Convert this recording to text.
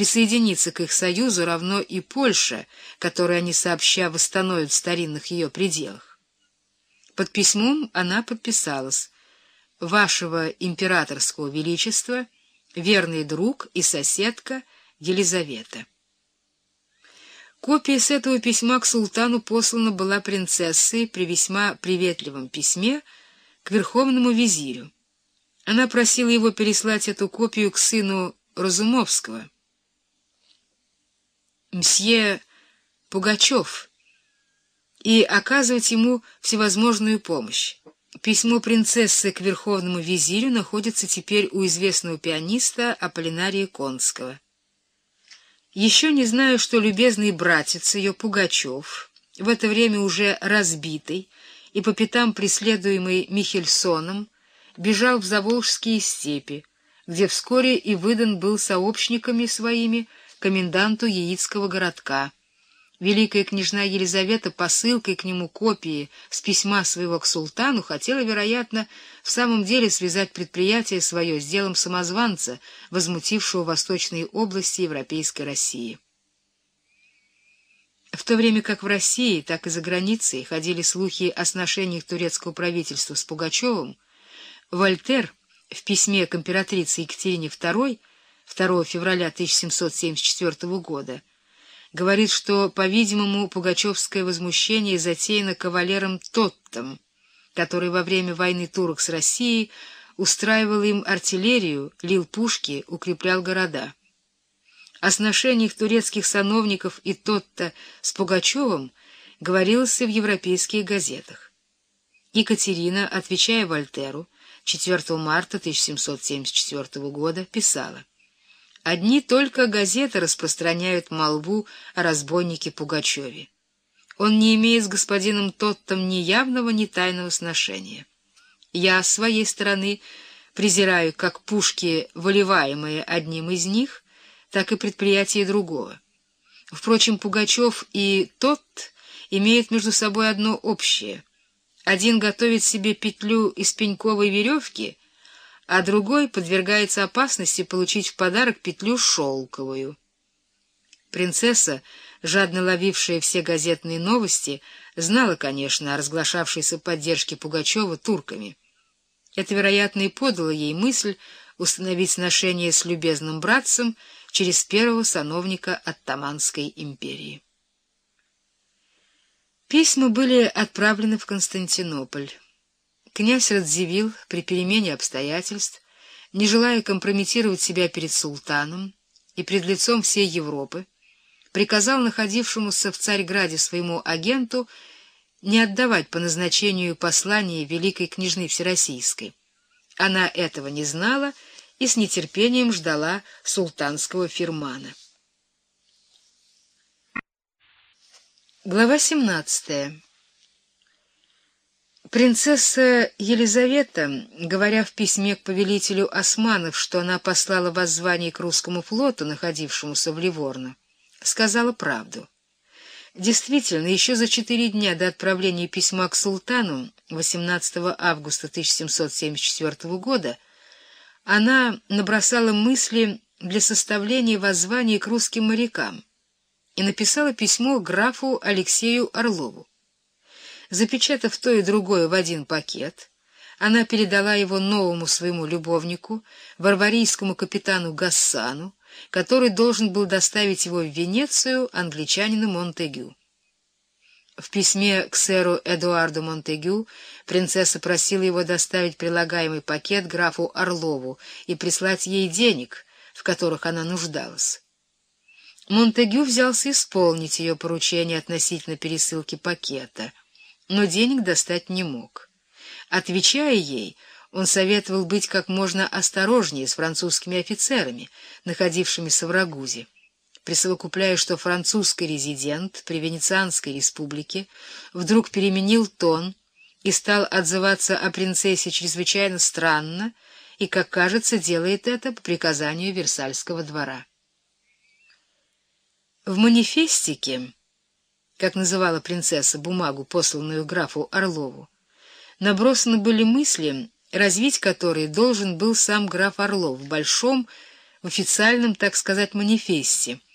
присоединиться к их союзу равно и Польша, которой они сообща восстановят в старинных ее пределах. Под письмом она подписалась «Вашего императорского величества, верный друг и соседка Елизавета». Копия с этого письма к султану послана была принцессой при весьма приветливом письме к верховному визирю. Она просила его переслать эту копию к сыну Разумовского, мсье Пугачев, и оказывать ему всевозможную помощь. Письмо принцессы к верховному визирю находится теперь у известного пианиста Аполлинария Конского. Еще не знаю, что любезный братец ее Пугачев, в это время уже разбитый и по пятам преследуемый Михельсоном, бежал в Заволжские степи, где вскоре и выдан был сообщниками своими коменданту Яицкого городка. Великая княжна Елизавета посылкой к нему копии с письма своего к султану хотела, вероятно, в самом деле связать предприятие свое с делом самозванца, возмутившего восточные области Европейской России. В то время как в России, так и за границей ходили слухи о сношениях турецкого правительства с Пугачевым, Вольтер в письме к императрице Екатерине II 2 февраля 1774 года говорит, что, по-видимому, пугачевское возмущение затеяно кавалером Тоттом, который во время войны турок с Россией устраивал им артиллерию, лил пушки, укреплял города. О сношениях турецких сановников и Тотта с Пугачевым говорилось в европейских газетах. Екатерина, отвечая Вольтеру, 4 марта 1774 года писала «Одни только газеты распространяют молву о разбойнике Пугачеве. Он не имеет с господином Тоттом ни явного, ни тайного сношения. Я, с своей стороны, презираю как пушки, выливаемые одним из них, так и предприятия другого. Впрочем, Пугачев и Тотт имеют между собой одно общее — один готовит себе петлю из пеньковой веревки, а другой подвергается опасности получить в подарок петлю шелковую. Принцесса, жадно ловившая все газетные новости, знала, конечно, о разглашавшейся поддержке Пугачева турками. Это, вероятно, и подало ей мысль установить сношение с любезным братцем через первого сановника Оттаманской империи. Письма были отправлены в Константинополь. Князь Радзивилл при перемене обстоятельств, не желая компрометировать себя перед султаном и пред лицом всей Европы, приказал находившемуся в Царьграде своему агенту не отдавать по назначению послание великой княжны Всероссийской. Она этого не знала и с нетерпением ждала султанского фирмана. Глава 17. Принцесса Елизавета, говоря в письме к повелителю османов, что она послала воззвание к русскому флоту, находившемуся в Ливорно, сказала правду. Действительно, еще за четыре дня до отправления письма к султану 18 августа 1774 года она набросала мысли для составления воззвания к русским морякам, и написала письмо графу Алексею Орлову. Запечатав то и другое в один пакет, она передала его новому своему любовнику, варварийскому капитану Гассану, который должен был доставить его в Венецию англичанину Монтегю. В письме к сэру Эдуарду Монтегю принцесса просила его доставить прилагаемый пакет графу Орлову и прислать ей денег, в которых она нуждалась. Монтегю взялся исполнить ее поручение относительно пересылки пакета, но денег достать не мог. Отвечая ей, он советовал быть как можно осторожнее с французскими офицерами, находившимися в Рагузе, присовокупляя, что французский резидент при Венецианской республике вдруг переменил тон и стал отзываться о принцессе чрезвычайно странно и, как кажется, делает это по приказанию Версальского двора. В манифестике, как называла принцесса бумагу, посланную графу Орлову, набросаны были мысли, развить которые должен был сам граф Орлов в большом, в официальном, так сказать, манифесте.